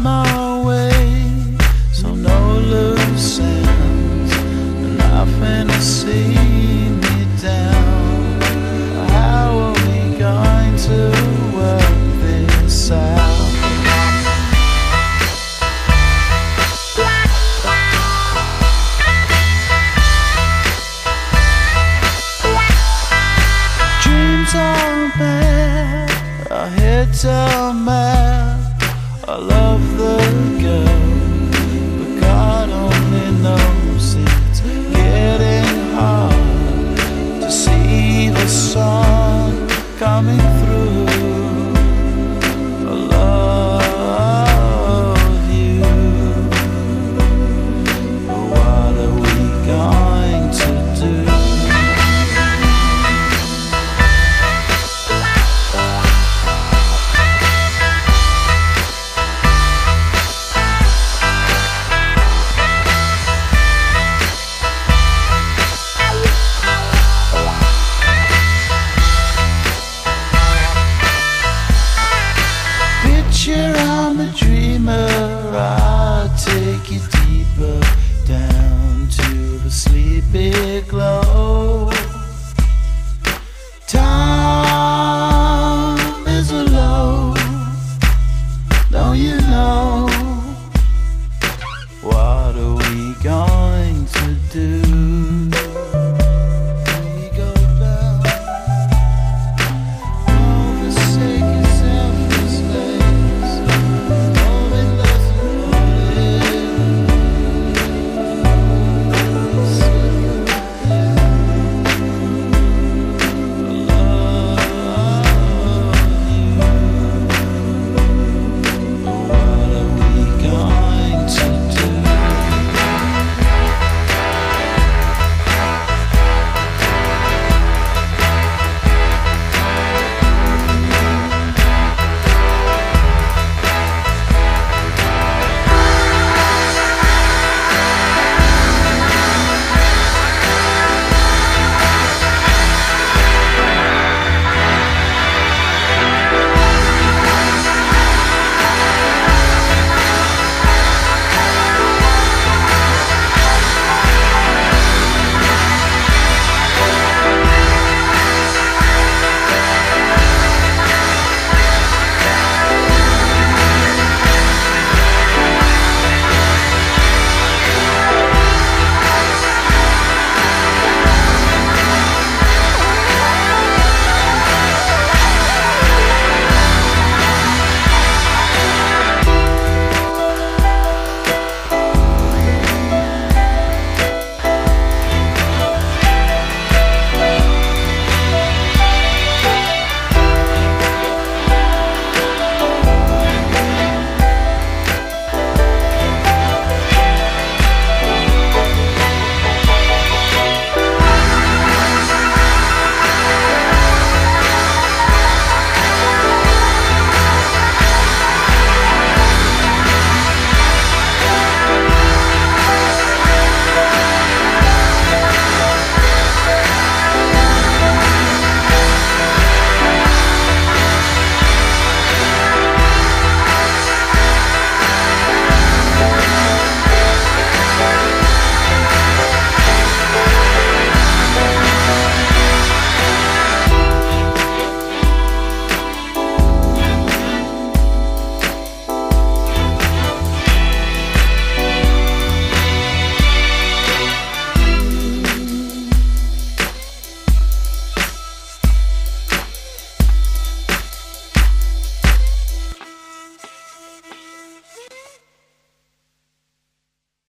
my way. So no loose ends, nothing to see me down. How are we going to work this out? Dreams are bad, our heads are coming through. what are we going to do?